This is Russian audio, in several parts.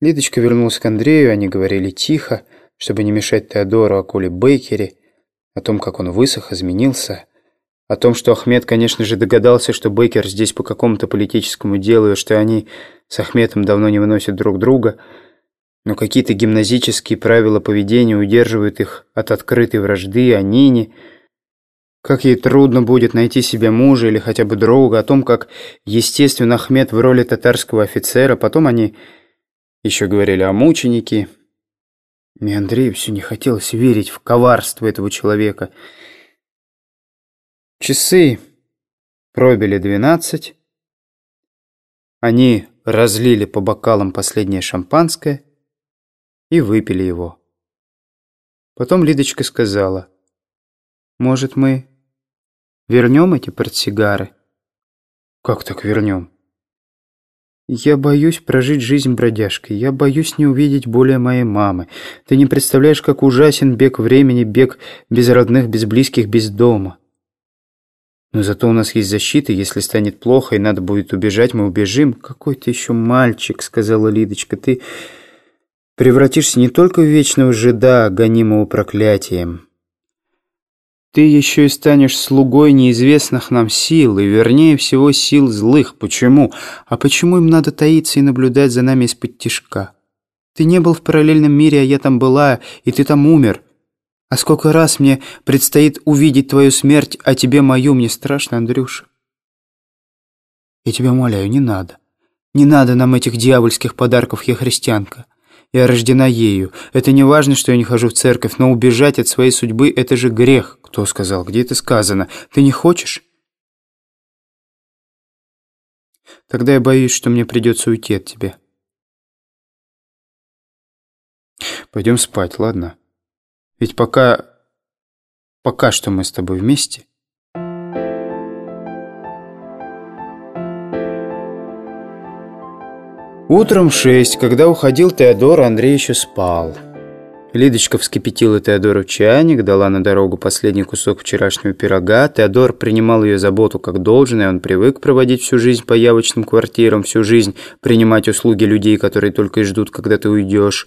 Лидочка вернулась к Андрею, они говорили тихо, чтобы не мешать Теодору о Коле Бейкере, о том, как он высох, изменился, о том, что Ахмед, конечно же, догадался, что Бейкер здесь по какому-то политическому делу, и что они с Ахметом давно не выносят друг друга, но какие-то гимназические правила поведения удерживают их от открытой вражды, о Нине, как ей трудно будет найти себе мужа или хотя бы друга, о том, как, естественно, Ахмед в роли татарского офицера, потом они еще говорили о мученике. И Андрею все не хотелось верить в коварство этого человека. Часы пробили двенадцать. Они разлили по бокалам последнее шампанское и выпили его. Потом Лидочка сказала, «Может, мы вернем эти портсигары?» «Как так вернем?» Я боюсь прожить жизнь бродяжкой. Я боюсь не увидеть более моей мамы. Ты не представляешь, как ужасен бег времени, бег без родных, без близких, без дома. Но зато у нас есть защита. Если станет плохо и надо будет убежать, мы убежим. Какой ты еще мальчик, сказала Лидочка. Ты превратишься не только в вечного жида, гонимого проклятием. Ты еще и станешь слугой неизвестных нам сил, и вернее всего сил злых. Почему? А почему им надо таиться и наблюдать за нами из-под тишка? Ты не был в параллельном мире, а я там была, и ты там умер. А сколько раз мне предстоит увидеть твою смерть, а тебе мою, мне страшно, Андрюша. Я тебя умоляю, не надо. Не надо нам этих дьявольских подарков, я христианка. Я рождена ею. Это не важно, что я не хожу в церковь, но убежать от своей судьбы – это же грех. Кто сказал? Где это сказано? Ты не хочешь? Тогда я боюсь, что мне придется уйти от тебя. Пойдем спать, ладно? Ведь пока... Пока что мы с тобой вместе. Утром в шесть, когда уходил Теодор, Андрей еще спал. Лидочка вскипятила Теодору чайник, дала на дорогу последний кусок вчерашнего пирога. Теодор принимал ее заботу как должное, он привык проводить всю жизнь по явочным квартирам, всю жизнь принимать услуги людей, которые только и ждут, когда ты уйдешь.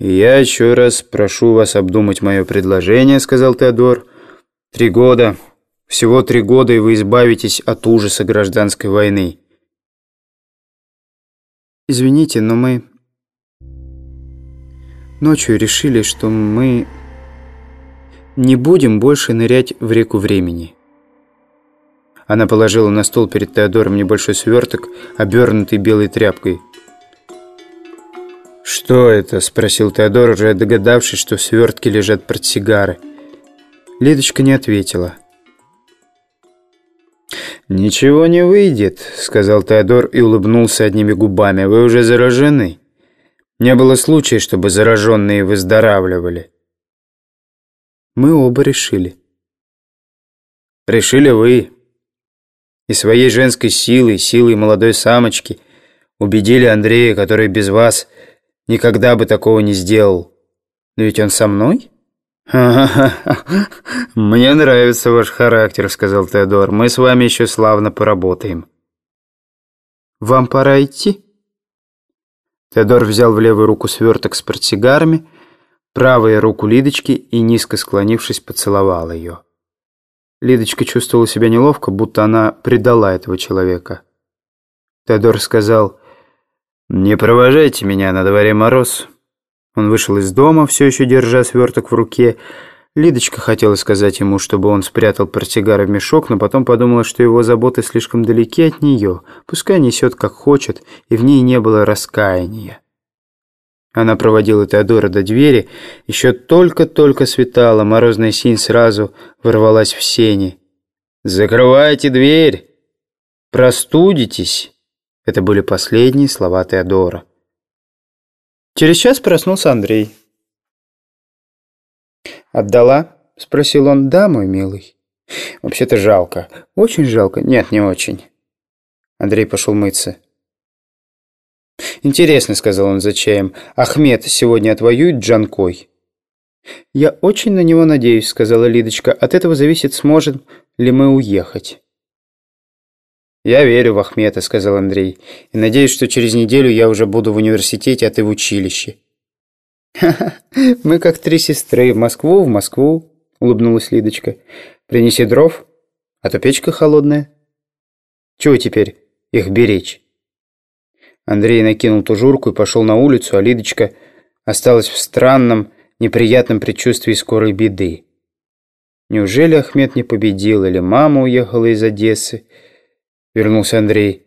«Я еще раз прошу вас обдумать мое предложение», — сказал Теодор. «Три года, всего три года, и вы избавитесь от ужаса гражданской войны». «Извините, но мы ночью решили, что мы не будем больше нырять в реку времени». Она положила на стол перед Теодором небольшой сверток, обернутый белой тряпкой. «Что это?» – спросил Теодор, уже догадавшись, что в свертке лежат портсигары. Лидочка не ответила. «Ничего не выйдет», — сказал Теодор и улыбнулся одними губами. «Вы уже заражены. Не было случая, чтобы зараженные выздоравливали». «Мы оба решили». «Решили вы. И своей женской силой, силой молодой самочки убедили Андрея, который без вас никогда бы такого не сделал. Но ведь он со мной?» «Мне нравится ваш характер», — сказал Теодор. «Мы с вами еще славно поработаем». «Вам пора идти?» Теодор взял в левую руку сверток с портсигарами, правую руку Лидочки и, низко склонившись, поцеловал ее. Лидочка чувствовала себя неловко, будто она предала этого человека. Теодор сказал, «Не провожайте меня, на дворе мороз». Он вышел из дома, все еще держа сверток в руке. Лидочка хотела сказать ему, чтобы он спрятал портсигары в мешок, но потом подумала, что его заботы слишком далеки от нее. Пускай несет как хочет, и в ней не было раскаяния. Она проводила Теодора до двери. Еще только-только светало, морозная синь сразу ворвалась в сени. «Закрывайте дверь! Простудитесь!» Это были последние слова Теодора. Через час проснулся Андрей. «Отдала?» — спросил он. «Да, мой милый». «Вообще-то жалко. Очень жалко. Нет, не очень». Андрей пошел мыться. «Интересно», — сказал он за чаем, — «Ахмед сегодня отвоюет Джанкой?» «Я очень на него надеюсь», — сказала Лидочка. «От этого зависит, сможет ли мы уехать». «Я верю в Ахмета», — сказал Андрей. «И надеюсь, что через неделю я уже буду в университете, а ты в училище». «Ха-ха, мы как три сестры. В Москву, в Москву», — улыбнулась Лидочка. «Принеси дров, а то печка холодная». «Чего теперь их беречь?» Андрей накинул тужурку и пошел на улицу, а Лидочка осталась в странном, неприятном предчувствии скорой беды. Неужели Ахмед не победил, или мама уехала из Одессы? Вернулся Андрей.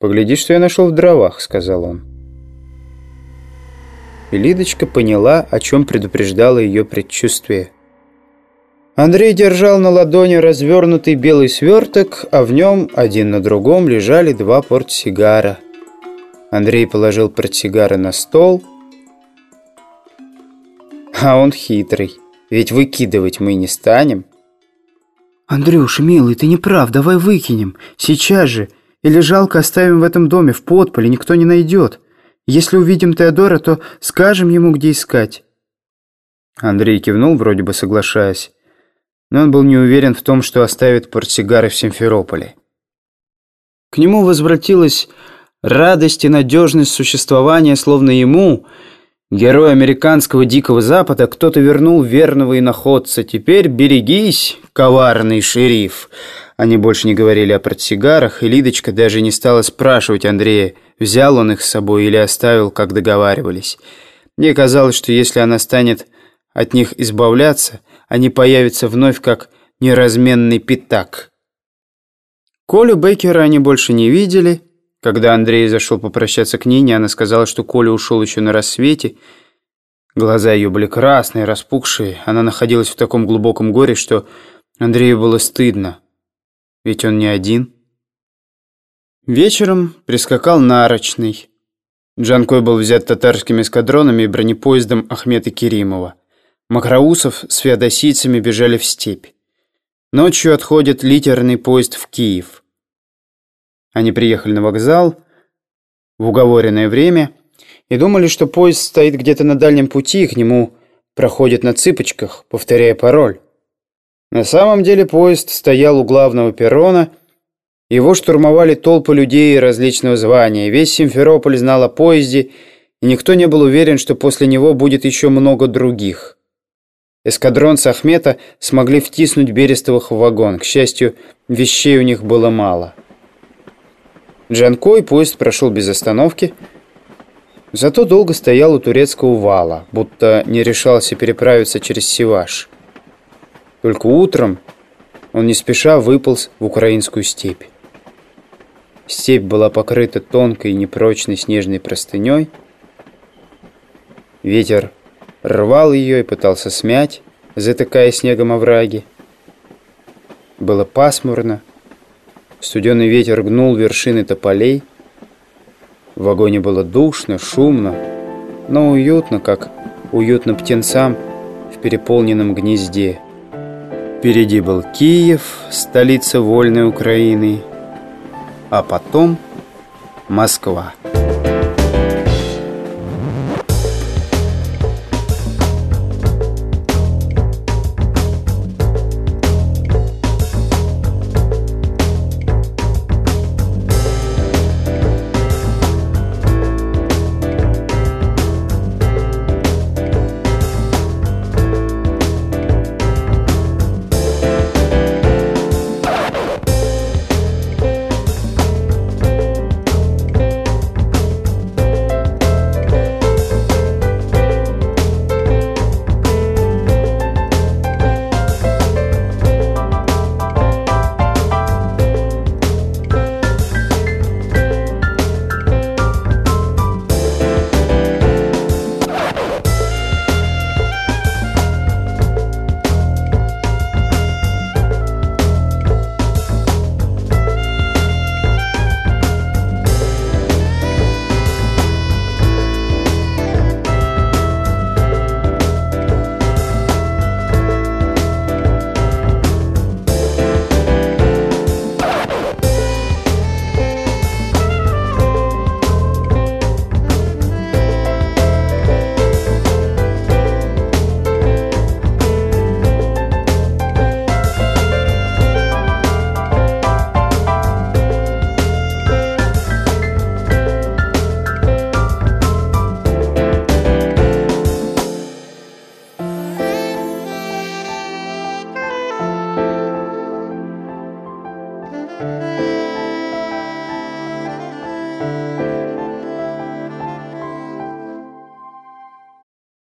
«Погляди, что я нашел в дровах», — сказал он. И Лидочка поняла, о чем предупреждало ее предчувствие. Андрей держал на ладони развернутый белый сверток, а в нем один на другом лежали два портсигара. Андрей положил портсигары на стол, а он хитрый. Ведь выкидывать мы не станем. Андрюш, милый, ты не прав, давай выкинем. Сейчас же. Или жалко оставим в этом доме, в подполе, никто не найдет. Если увидим Теодора, то скажем ему, где искать. Андрей кивнул, вроде бы соглашаясь. Но он был не уверен в том, что оставит портсигары в Симферополе. К нему возвратилась радость и надежность существования, словно ему Герой американского Дикого Запада кто-то вернул верного иноходца. Теперь берегись, коварный шериф. Они больше не говорили о портсигарах, и Лидочка даже не стала спрашивать Андрея, взял он их с собой или оставил, как договаривались. Мне казалось, что если она станет от них избавляться, они появятся вновь как неразменный пятак. Колю Беккера они больше не видели, когда Андрей зашел попрощаться к Нине, она сказала, что Коля ушел еще на рассвете. Глаза ее были красные, распухшие. Она находилась в таком глубоком горе, что Андрею было стыдно. Ведь он не один. Вечером прискакал Нарочный. Джанкой был взят татарскими эскадронами и бронепоездом Ахмета Керимова. Макроусов с феодосийцами бежали в степь. Ночью отходит литерный поезд в Киев. Они приехали на вокзал в уговоренное время и думали, что поезд стоит где-то на дальнем пути, и к нему проходят на цыпочках, повторяя пароль. На самом деле поезд стоял у главного перрона, его штурмовали толпы людей различного звания. Весь Симферополь знал о поезде, и никто не был уверен, что после него будет еще много других. Эскадрон с Ахмета смогли втиснуть Берестовых в вагон. К счастью, вещей у них было мало. Джанкой поезд прошел без остановки, зато долго стоял у турецкого вала, будто не решался переправиться через Сиваш. Только утром он не спеша выполз в украинскую степь. Степь была покрыта тонкой и непрочной снежной простыней. Ветер рвал ее и пытался смять, затыкая снегом овраги. Было пасмурно, Студеный ветер гнул вершины тополей. В вагоне было душно, шумно, но уютно, как уютно птенцам в переполненном гнезде. Впереди был Киев, столица вольной Украины, а потом Москва.